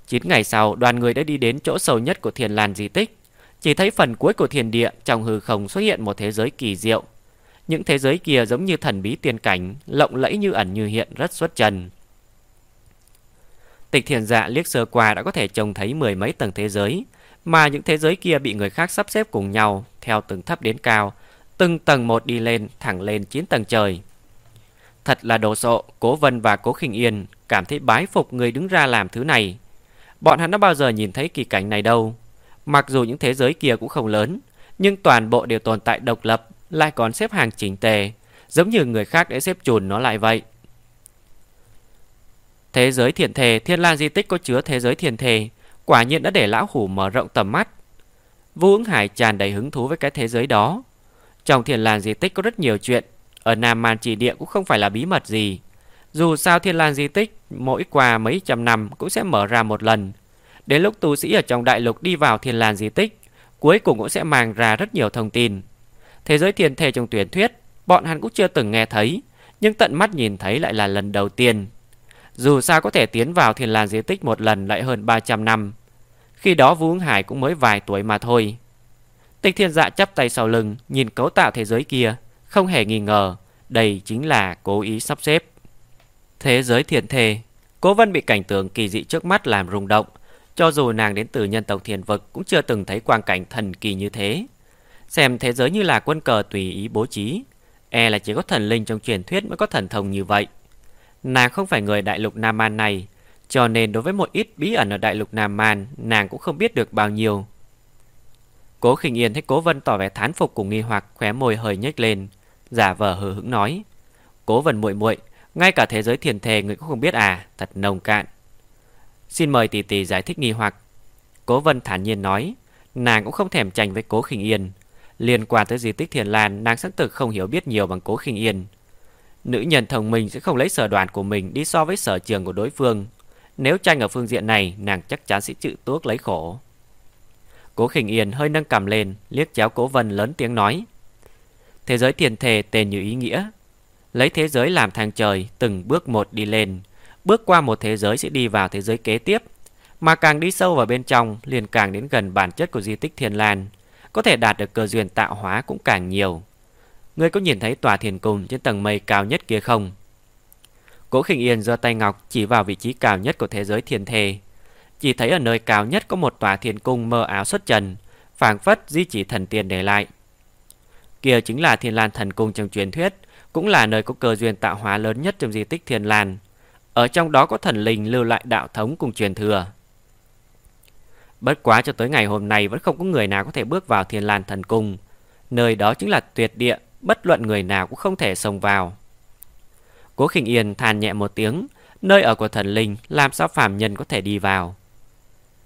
9 ngày sau, đoàn người đã đi đến chỗ sâu nhất của thiền làn di tích. Chỉ thấy phần cuối của thiền địa trong hư không xuất hiện một thế giới kỳ diệu. Những thế giới kia giống như thần bí tiên cảnh, lộng lẫy như ẩn như hiện rất xuất trần. Tịch thiền dạ liếc sơ qua đã có thể trông thấy mười mấy tầng thế giới, mà những thế giới kia bị người khác sắp xếp cùng nhau, theo từng thấp đến cao, từng tầng một đi lên, thẳng lên 9 tầng trời. Thật là đồ sộ, Cố Vân và Cố Khinh Yên cảm thấy bái phục người đứng ra làm thứ này. Bọn hắn đã bao giờ nhìn thấy kỳ cảnh này đâu. Mặc dù những thế giới kia cũng không lớn, nhưng toàn bộ đều tồn tại độc lập, lại còn xếp hàng chỉnh tề, giống như người khác đã xếp chùn nó lại vậy. Thế giới thiền thề, thiên lan di tích có chứa thế giới thiền thề, quả nhiên đã để lão hủ mở rộng tầm mắt. Vũ ứng hải tràn đầy hứng thú với cái thế giới đó. Trong thiên lan di tích có rất nhiều chuyện, ở Nam Man chỉ địa cũng không phải là bí mật gì. Dù sao thiên lan di tích mỗi qua mấy trăm năm cũng sẽ mở ra một lần. Đến lúc tu sĩ ở trong đại lục đi vào thiên lan di tích, cuối cùng cũng sẽ mang ra rất nhiều thông tin. Thế giới thiên thể trong tuyển thuyết, bọn hắn cũng chưa từng nghe thấy, nhưng tận mắt nhìn thấy lại là lần đầu tiên. Dù sao có thể tiến vào thiên lan di tích một lần lại hơn 300 năm. Khi đó Vũ Hải cũng mới vài tuổi mà thôi. Tịch thiên dạ chắp tay sau lưng, nhìn cấu tạo thế giới kia, không hề nghi ngờ, đây chính là cố ý sắp xếp. Thế giới thiền thề, cố vân bị cảnh tượng kỳ dị trước mắt làm rung động, cho dù nàng đến từ nhân tộc thiền vực cũng chưa từng thấy quang cảnh thần kỳ như thế. Xem thế giới như là quân cờ tùy ý bố trí, e là chỉ có thần linh trong truyền thuyết mới có thần thông như vậy. Nàng không phải người đại lục Nam Man này, cho nên đối với một ít bí ẩn ở đại lục Nam Man, nàng cũng không biết được bao nhiêu. Cố khinh yên thấy cố vân tỏ vẻ thán phục cùng nghi hoặc khóe môi hơi nhếch lên, giả vờ hờ hững nói. Cố vân muội muội ngay cả thế giới thiền thề người cũng không biết à, thật nồng cạn. Xin mời tỷ tỷ giải thích nghi hoặc. Cố vân thản nhiên nói, nàng cũng không thèm tranh với cố khinh yên. Liên quan tới di tích thiền lan, nàng xác thực không hiểu biết nhiều bằng cố khinh yên. Nữ nhân thông minh sẽ không lấy sở đoàn của mình đi so với sở trường của đối phương. Nếu tranh ở phương diện này, nàng chắc chắn sẽ chịu tuốc lấy khổ. Cố khỉnh yên hơi nâng cầm lên, liếc chéo cố vân lớn tiếng nói. Thế giới tiền thể tên như ý nghĩa. Lấy thế giới làm thang trời, từng bước một đi lên. Bước qua một thế giới sẽ đi vào thế giới kế tiếp. Mà càng đi sâu vào bên trong, liền càng đến gần bản chất của di tích Thiên Lan. Có thể đạt được cơ duyên tạo hóa cũng càng nhiều. Ngươi có nhìn thấy tòa thiền cung trên tầng mây cao nhất kia không? Cố khinh yên giơ tay ngọc chỉ vào vị trí cao nhất của thế giới thiên thề. Chỉ thấy ở nơi cao nhất có một tòa thiền cung mơ áo xuất trần, phảng phất di chỉ thần tiên để lại. Kia chính là Thiên Lan Thần Cung trong truyền thuyết, cũng là nơi có cơ duyên tạo hóa lớn nhất trong di tích Thiên Lan. Ở trong đó có thần linh lưu lại đạo thống cùng truyền thừa. Bất quá cho tới ngày hôm nay vẫn không có người nào có thể bước vào Thiên Lan Thần Cung. Nơi đó chính là tuyệt địa, bất luận người nào cũng không thể xông vào. Cố Khinh Yên than nhẹ một tiếng, nơi ở của thần linh làm sao phàm nhân có thể đi vào?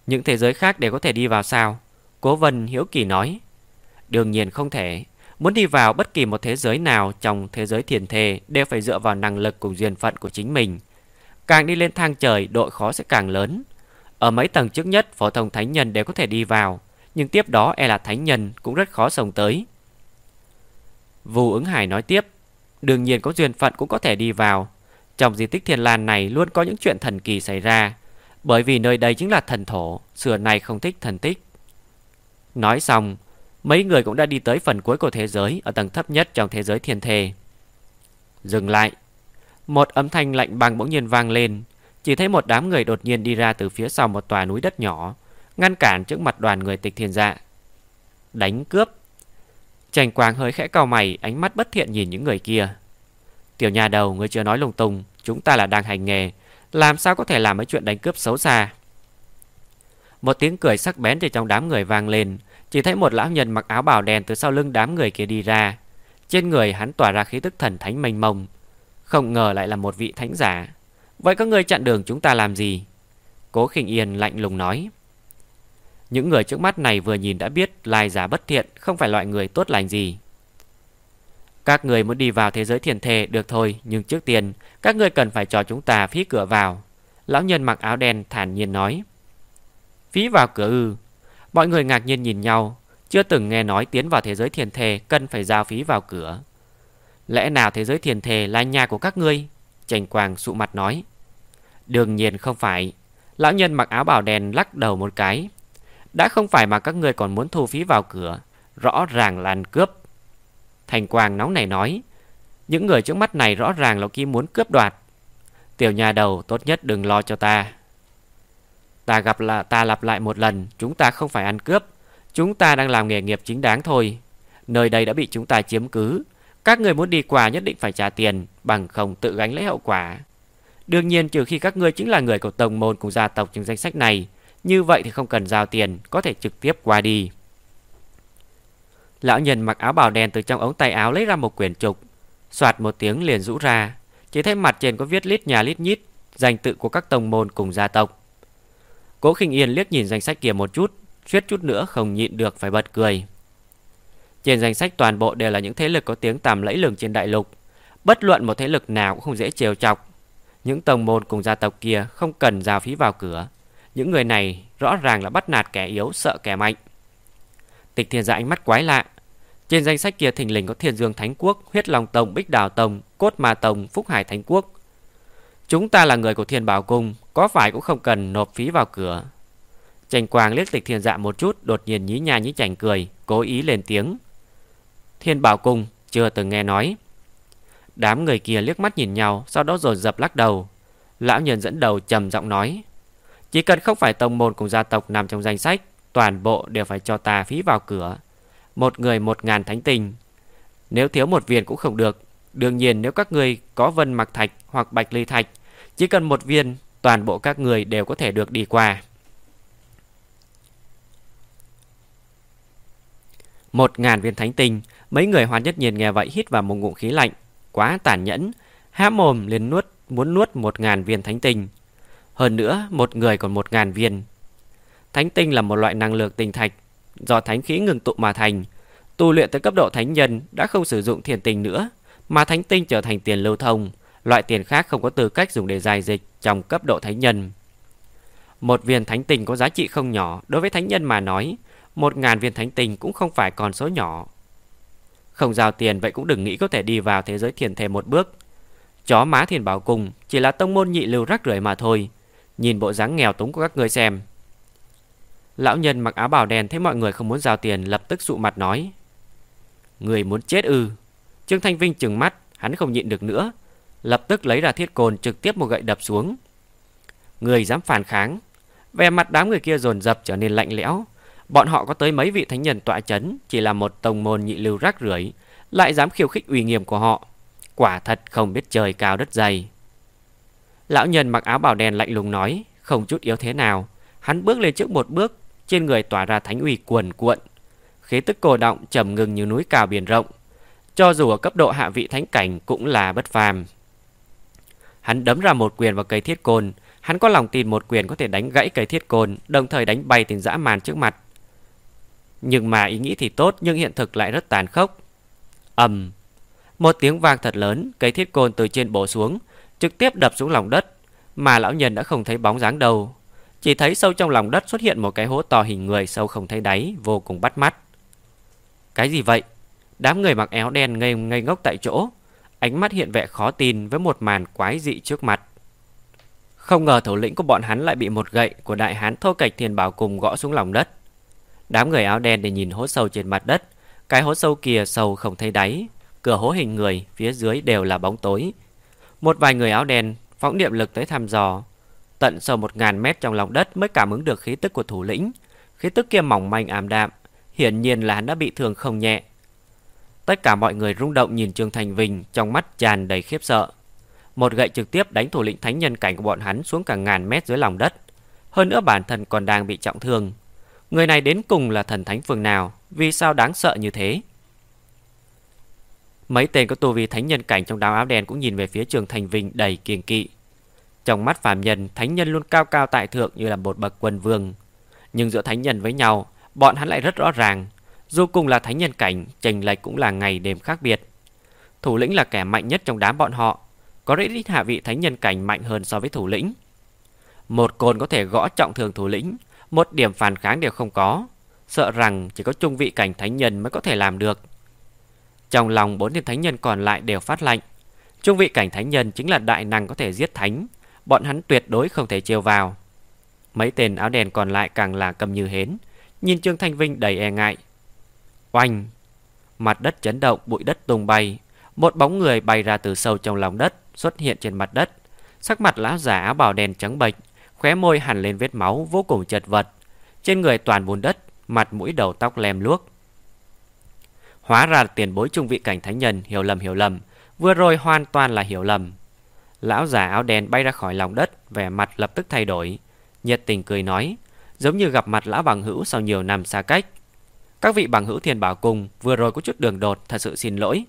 Những thế giới khác đều có thể đi vào sao? Cố Vân hiếu kỳ nói. Đương nhiên không thể. Muốn đi vào bất kỳ một thế giới nào trong thế giới thiền thề đều phải dựa vào năng lực cùng duyên phận của chính mình. Càng đi lên thang trời, độ khó sẽ càng lớn. Ở mấy tầng trước nhất, phổ thông thánh nhân đều có thể đi vào, nhưng tiếp đó e là thánh nhân cũng rất khó sống tới. Vũ ứng hải nói tiếp, đương nhiên có duyên phận cũng có thể đi vào. Trong di tích thiên lan này luôn có những chuyện thần kỳ xảy ra, bởi vì nơi đây chính là thần thổ, xưa này không thích thần tích. Nói xong, mấy người cũng đã đi tới phần cuối của thế giới ở tầng thấp nhất trong thế giới thiên thề. Dừng lại. Một âm thanh lạnh băng bỗng nhiên vang lên, chỉ thấy một đám người đột nhiên đi ra từ phía sau một tòa núi đất nhỏ, ngăn cản trước mặt đoàn người tịch thiên dạ. Đánh cướp. Trành quang hơi khẽ cao mày, Ánh mắt bất thiện nhìn những người kia. Tiểu nhà đầu người chưa nói lung tung, Chúng ta là đang hành nghề, Làm sao có thể làm mấy chuyện đánh cướp xấu xa? Một tiếng cười sắc bén từ trong đám người vang lên, Chỉ thấy một lão nhân mặc áo bào đen Từ sau lưng đám người kia đi ra. Trên người hắn tỏa ra khí tức thần thánh mênh mông, Không ngờ lại là một vị thánh giả. Vậy các người chặn đường chúng ta làm gì? Cố khinh yên lạnh lùng nói. Những người trước mắt này vừa nhìn đã biết Lai giả bất thiện Không phải loại người tốt lành gì. Các người muốn đi vào thế giới thiền thề Được thôi, nhưng trước tiên, Các người cần phải cho chúng ta phí cửa vào. Lão nhân mặc áo đen thản nhiên nói. Phí vào cửa ư. Mọi người ngạc nhiên nhìn nhau, Chưa từng nghe nói tiến vào thế giới thiền thề Cần phải giao phí vào cửa. Lẽ nào thế giới thiền thề là nhà của các ngươi? Trành Quang sụ mặt nói. Đương nhiên không phải. Lão nhân mặc áo bảo đen lắc đầu một cái. Đã không phải mà các người còn muốn thu phí vào cửa. Rõ ràng là ăn cướp. Thành Quang nóng này nói. Những người trước mắt này rõ ràng là kim muốn cướp đoạt. Tiểu nhà đầu, tốt nhất đừng lo cho ta. Ta gặp là, ta lặp lại một lần, Chúng ta không phải ăn cướp. Chúng ta đang làm nghề nghiệp chính đáng thôi. Nơi đây đã bị chúng ta chiếm cứ. Các người muốn đi qua nhất định phải trả tiền, Bằng không tự gánh lấy hậu quả. Đương nhiên, trừ khi các ngươi chính là người của tổng môn cùng gia tộc trong danh sách này như vậy thì không cần giao tiền, Có thể trực tiếp qua đi. Lão nhân mặc áo bào đen từ trong ống tay áo lấy ra một quyển trục, Soạt một tiếng liền rũ ra. Chỉ thấy mặt trên có viết lít nhà lít nhít, Danh tự của các tông môn cùng gia tộc. Cố khinh yên liếc nhìn danh sách kia một chút, Suýt chút nữa không nhịn được phải bật cười. Trên danh sách toàn bộ đều là những thế lực có tiếng tầm lẫy lừng trên đại lục. Bất luận một thế lực nào cũng không dễ trêu chọc. Những tông môn cùng gia tộc kia không cần giao phí vào cửa. Những người này rõ ràng là bắt nạt kẻ yếu sợ kẻ mạnh. Tịch thiên dạ ánh mắt quái lạ. Trên danh sách kia thình lình có Thiên Dương Thánh Quốc, Huyết Long Tông, Bích Đào Tông, Cốt Ma Tông, Phúc Hải Thánh Quốc. Chúng ta là người của Thiên Bảo Cung, có phải cũng không cần nộp phí vào cửa. Trành Quang liếc tịch thiên dạ một chút, đột nhiên nhí nha nhí chảnh cười, cố ý lên tiếng. Thiên Bảo Cung, chưa từng nghe nói. Đám người kia liếc mắt nhìn nhau Sau đó rồi dập lắc đầu Lão nhân dẫn đầu trầm giọng nói chỉ cần không phải tông môn cùng gia tộc nằm trong danh sách Toàn bộ đều phải cho ta phí vào cửa. Một người một ngàn thánh tình. Nếu thiếu một viên cũng không được. Đương nhiên nếu các người có vân mặc thạch Hoặc bạch ly thạch Chỉ cần một viên Toàn bộ các người đều có thể được đi qua. Một ngàn viên thánh tinh Mấy người hoàn nhất nhiên nghe vậy hít vào một ngụm khí lạnh. Quá tàn nhẫn, há mồm liền nuốt muốn nuốt một ngàn viên thánh tinh. Hơn nữa, một người còn một ngàn viên. Thánh tinh là một loại năng lượng tinh thạch, do thánh khí ngừng tụ mà thành. Tu luyện tới cấp độ thánh nhân đã không sử dụng thiền tinh nữa, mà thánh tinh trở thành tiền lưu thông, loại tiền khác không có tư cách dùng để giải dịch trong cấp độ thánh nhân. Một viên thánh tinh có giá trị không nhỏ đối với thánh nhân mà nói, một ngàn viên thánh tinh cũng không phải còn số nhỏ. Không giao tiền vậy cũng đừng nghĩ có thể đi vào thế giới thiền thề một bước. Chó má thiền bảo cùng chỉ là tông môn nhị lưu rắc rưởi mà thôi. Nhìn bộ dáng nghèo túng của các người xem. Lão nhân mặc áo bào đen thấy mọi người không muốn giao tiền lập tức dụ mặt nói. Người muốn chết ư. Trương Thanh Vinh trừng mắt, hắn không nhịn được nữa. Lập tức lấy ra thiết cồn trực tiếp một gậy đập xuống. Người dám phản kháng. Về mặt đám người kia dồn dập trở nên lạnh lẽo. Bọn họ có tới mấy vị thánh nhân tọa chấn, chỉ là một tông môn nhị lưu rác rưởi, lại dám khiêu khích uy nghiêm của họ. Quả thật không biết trời cao đất dày. Lão nhân mặc áo bào đen lạnh lùng nói, không chút yếu thế nào. Hắn bước lên trước một bước, trên người tỏa ra thánh uy cuồn cuộn. Khí tức cổ động trầm ngừng như núi cao biển rộng. Cho dù ở cấp độ hạ vị thánh cảnh cũng là bất phàm. Hắn đấm ra một quyền vào cây thiết côn, hắn có lòng tin một quyền có thể đánh gãy cây thiết côn, đồng thời đánh bay tên dã màn trước mặt. Nhưng mà ý nghĩ thì tốt nhưng hiện thực lại rất tàn khốc. ầm Một tiếng vang thật lớn, cây thiết côn từ trên bổ xuống, trực tiếp đập xuống lòng đất, mà lão nhân đã không thấy bóng dáng đâu. Chỉ thấy sâu trong lòng đất xuất hiện một cái hố to hình người sâu không thấy đáy, vô cùng bắt mắt. Cái gì vậy? Đám người mặc áo đen ngây ngây ngốc tại chỗ, ánh mắt hiện vẻ khó tin với một màn quái dị trước mặt. Không ngờ thủ lĩnh của bọn hắn lại bị một gậy của đại hán thô cạch thiền bảo cùng gõ xuống lòng đất. Đám người áo đen để nhìn hố sâu trên mặt đất Cái hố sâu kia sâu không thấy đáy Cửa hố hình người Phía dưới đều là bóng tối một vài người áo đen phóng niệm lực tới thăm dò Tận sâu một ngàn mét trong lòng đất Mới cảm ứng được khí tức của thủ lĩnh Khí tức kia mỏng manh ảm đạm Hiển nhiên là hắn đã bị thương không nhẹ Tất cả mọi người rung động nhìn Trương Thành Vinh trong mắt tràn đầy khiếp sợ. Một gậy trực tiếp đánh thủ lĩnh thánh nhân cảnh của bọn hắn xuống cả ngàn mét dưới lòng đất. Hơn nữa bản thân còn đang bị trọng thương. Người này đến cùng là thần thánh phương nào, vì sao đáng sợ như thế? Mấy tên có tu vi thánh nhân cảnh trong đám áo đen cũng nhìn về phía Trường Thành Vinh đầy kiêng kỵ. Trong mắt phàm nhân, thánh nhân luôn cao cao tại thượng như là một bậc quân vương. Nhưng giữa thánh nhân với nhau, bọn hắn lại rất rõ ràng. Dù cùng là thánh nhân cảnh, chênh lệch cũng là ngày đêm khác biệt. Thủ lĩnh là kẻ mạnh nhất trong đám bọn họ, có rất ít hạ vị thánh nhân cảnh mạnh hơn so với thủ lĩnh. Một côn có thể gõ trọng thường thủ lĩnh, một điểm phản kháng đều không có. Sợ rằng chỉ có trung vị cảnh thánh nhân mới có thể làm được. Trong lòng bốn thiên thánh nhân còn lại đều phát lạnh. Trung vị cảnh thánh nhân chính là đại năng có thể giết thánh, bọn hắn tuyệt đối không thể trêu vào. Mấy tên áo đèn còn lại càng là cầm như hến, nhìn Trương Thanh Vinh đầy e ngại. Oanh! Mặt đất chấn động, bụi đất tung bay, một bóng người bay ra từ sâu trong lòng đất, xuất hiện trên mặt đất. Sắc mặt lão giả áo bào đen trắng bệch, khóe môi hằn lên vết máu vô cùng chật vật. Trên người toàn bùn đất, mặt mũi đầu tóc lem luốc. Hóa ra tiền bối trung vị cảnh thánh nhân hiểu lầm hiểu lầm, vừa rồi hoàn toàn là hiểu lầm. Lão già áo đen bay ra khỏi lòng đất, vẻ mặt lập tức thay đổi, nhiệt tình cười nói, giống như gặp mặt lão bằng hữu sau nhiều năm xa cách. Các vị bằng hữu thiên bảo cùng vừa rồi có chút đường đột, thật sự xin lỗi.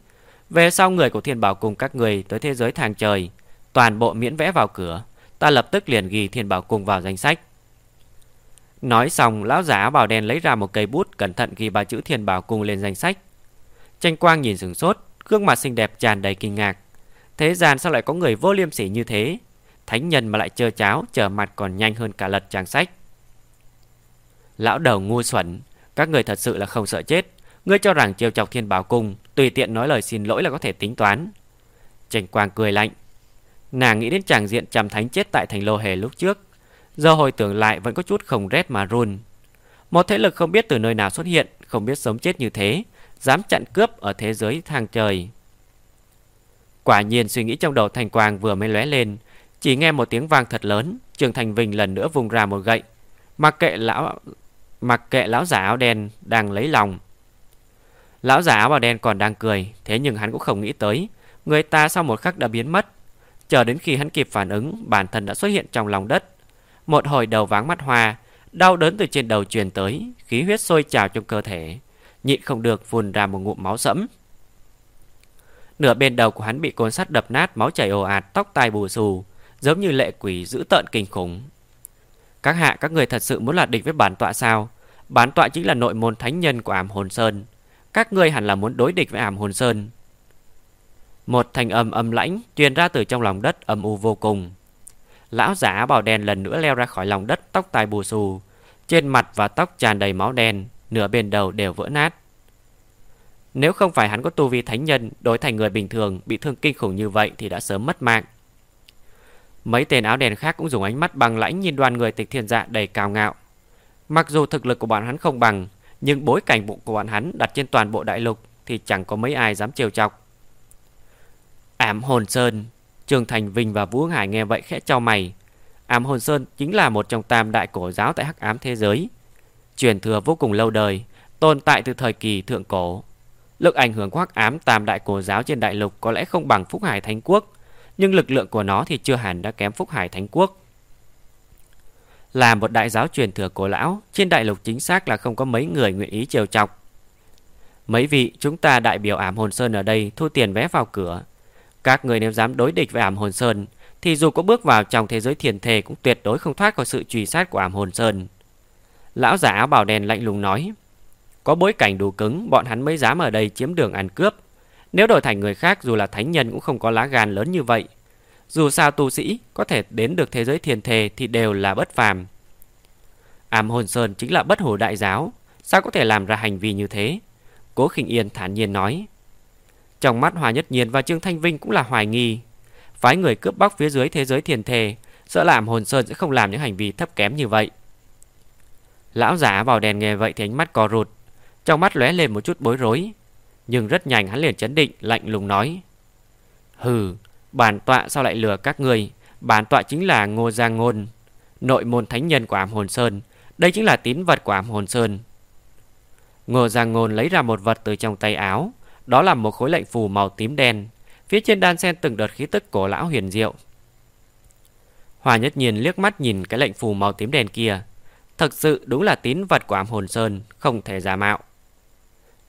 Về sau người của thiên bảo cùng các người tới thế giới thang trời, toàn bộ miễn vẽ vào cửa, ta lập tức liền ghi thiên bảo cùng vào danh sách. Nói xong, lão giả áo bào đen lấy ra một cây bút cẩn thận ghi ba chữ thiên bảo cung lên danh sách. Tranh quang nhìn sừng sốt, gương mặt xinh đẹp tràn đầy kinh ngạc. Thế gian sao lại có người vô liêm sỉ như thế? Thánh nhân mà lại chơ cháo, trở mặt còn nhanh hơn cả lật trang sách. Lão đầu ngu xuẩn, các người thật sự là không sợ chết. Ngươi cho rằng chiêu chọc thiên bảo cung, tùy tiện nói lời xin lỗi là có thể tính toán. Tranh quang cười lạnh. Nàng nghĩ đến chàng diện trầm thánh chết tại thành lô hề lúc trước. Giờ hồi tưởng lại vẫn có chút không rét mà run. Một thế lực không biết từ nơi nào xuất hiện, không biết sống chết như thế, dám chặn cướp ở thế giới thang trời. Quả nhiên suy nghĩ trong đầu Thành Quang vừa mới lóe lên, chỉ nghe một tiếng vang thật lớn, Trường Thành Vinh lần nữa vùng ra một gậy, mặc kệ lão mặc kệ lão giả áo đen đang lấy lòng. Lão giả áo bào đen còn đang cười, thế nhưng hắn cũng không nghĩ tới, người ta sau một khắc đã biến mất. Chờ đến khi hắn kịp phản ứng, bản thân đã xuất hiện trong lòng đất. Một hồi đầu váng mắt hoa, đau đớn từ trên đầu truyền tới, khí huyết sôi trào trong cơ thể nhịn không được phun ra một ngụm máu sẫm. Nửa bên đầu của hắn bị côn sắt đập nát, máu chảy ồ ạt, tóc tai bù xù, giống như lệ quỷ dữ tợn kinh khủng. Các hạ, các người thật sự muốn là địch với bản tọa sao? Bản tọa chính là nội môn thánh nhân của Ảm Hồn Sơn. Các ngươi hẳn là muốn đối địch với Ảm Hồn Sơn. Một thanh âm âm lãnh truyền ra từ trong lòng đất âm u vô cùng. Lão giả bảo đen lần nữa leo ra khỏi lòng đất, tóc tai bù xù, trên mặt và tóc tràn đầy máu đen, nửa bên đầu đều vỡ nát. Nếu không phải hắn có tu vi thánh nhân đối thành người bình thường bị thương kinh khủng như vậy thì đã sớm mất mạng. Mấy tên áo đèn khác cũng dùng ánh mắt bằng lãnh nhìn đoàn người tịch thiên dạ đầy cao ngạo. Mặc dù thực lực của bọn hắn không bằng, nhưng bối cảnh bụng của bọn hắn đặt trên toàn bộ đại lục thì chẳng có mấy ai dám trêu chọc. Ám Hồn Sơn, Trường Thành Vinh và Vũ Hải nghe vậy khẽ trao mày. Ám Hồn Sơn chính là một trong tam đại cổ giáo tại Hắc Ám thế giới truyền thừa vô cùng lâu đời, tồn tại từ thời kỳ thượng cổ. Lực ảnh hưởng của ám tam đại cổ giáo trên đại lục có lẽ không bằng Phúc Hải Thánh Quốc, nhưng lực lượng của nó thì chưa hẳn đã kém Phúc Hải Thánh Quốc. Là một đại giáo truyền thừa cổ lão, trên đại lục chính xác là không có mấy người nguyện ý trêu chọc. Mấy vị chúng ta đại biểu ảm hồn sơn ở đây thu tiền vé vào cửa. Các người nếu dám đối địch với ảm hồn sơn, thì dù có bước vào trong thế giới thiền thề cũng tuyệt đối không thoát khỏi sự truy sát của ảm hồn sơn. Lão giả áo bào đen lạnh lùng nói, Có bối cảnh đủ cứng, Bọn hắn mới dám ở đây chiếm đường ăn cướp. Nếu đổi thành người khác, dù là thánh nhân Cũng không có lá gan lớn như vậy. Dù sao tu sĩ có thể đến được thế giới thiền thề Thì đều là bất phàm. Ám hồn sơn chính là bất hủ đại giáo. Sao có thể làm ra hành vi như thế? Cố khinh yên thản nhiên nói, Trong mắt Hòa Nhất Nhiên và Trương Thanh Vinh cũng là hoài nghi. Phái người cướp bóc phía dưới thế giới thiền thề, Sợ làm hồn sơn sẽ không làm những hành vi thấp kém như vậy. Lão giả vào đèn nghe vậy thì ánh mắt co rụt, Trong mắt lóe lên một chút bối rối, Nhưng rất nhanh hắn liền chấn định, Lạnh lùng nói, Hừ, Bản tọa sao lại lừa các người Bản tọa chính là Ngô Giang Ngôn, Nội môn thánh nhân của ảm hồn sơn. Đây chính là tín vật của ảm hồn sơn. Ngô Giang Ngôn lấy ra một vật từ trong tay áo, Đó là một khối lệnh phù màu tím đen, Phía trên đan sen từng đợt khí tức cổ lão huyền diệu. Hòa nhất nhiên liếc mắt nhìn cái lệnh phù màu tím đen kia Thực sự đúng là tín vật của ám hồn sơn, Không thể giả mạo.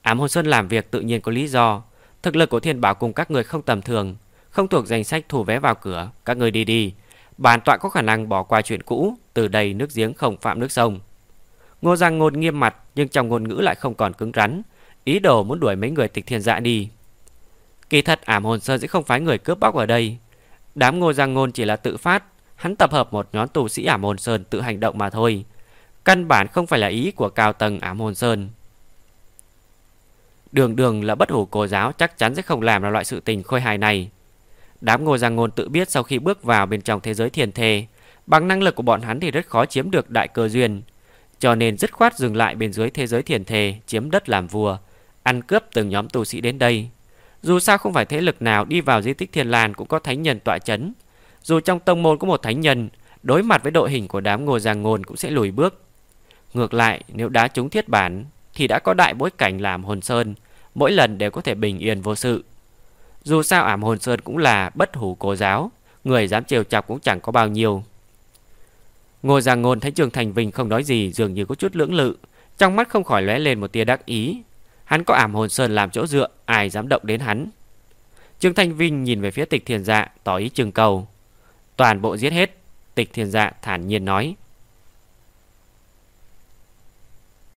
Ám hồn sơn làm việc tự nhiên có lý do. Thực lực của thiên bảo cùng các người không tầm thường, Không thuộc danh sách thủ vé vào cửa, Các người đi đi. Bản tọa có khả năng bỏ qua chuyện cũ, Từ đây nước giếng không phạm nước sông. Ngô Giang ngôn nghiêm mặt, Nhưng trong ngôn ngữ lại không còn cứng rắn. Ý đồ muốn đuổi mấy người tịch thiên dạ đi. Kỳ thật ảm hồn sơn sẽ không phái người cướp bóc ở đây. Đám ngô giang ngôn chỉ là tự phát, Hắn tập hợp một nhóm tù sĩ ảm hồn sơn tự hành động mà thôi. Căn bản không phải là ý của cao tầng ám hồn sơn. Đường đường là bất hủ cổ giáo Chắc chắn sẽ không làm là loại sự tình khôi hài này. Đám ngô giang ngôn tự biết Sau khi bước vào bên trong thế giới thiền thề Bằng năng lực của bọn hắn thì rất khó chiếm được đại cơ duyên. Cho nên dứt khoát dừng lại bên dưới thế giới thiền thề Chiếm đất làm vua, Ăn cướp từng nhóm tu sĩ đến đây. Dù sao không phải thế lực nào đi vào di tích Thiên Lan Cũng có thánh nhân tọa chấn. Dù trong tông môn có một thánh nhân, Đối mặt với đội hình của đám ngô giang ngôn Cũng sẽ lùi bước. Ngược lại, nếu đá trúng thiết bản, Thì đã có đại bối cảnh làm hồn sơn. Mỗi lần đều có thể bình yên vô sự. Dù sao ảm hồn sơn cũng là bất hủ cố giáo, Người dám trêu chọc cũng chẳng có bao nhiêu. Ngô Giang Ngôn thấy Trường Thành Vinh không nói gì, Dường như có chút lưỡng lự, Trong mắt không khỏi lóe lên một tia đắc ý. Hắn có ảm hồn sơn làm chỗ dựa, Ai dám động đến hắn? Trương Thanh Vinh nhìn về phía tịch thiền dạ Tỏ ý trừng cầu. Toàn bộ giết hết, Tịch thiền dạ thản nhiên nói.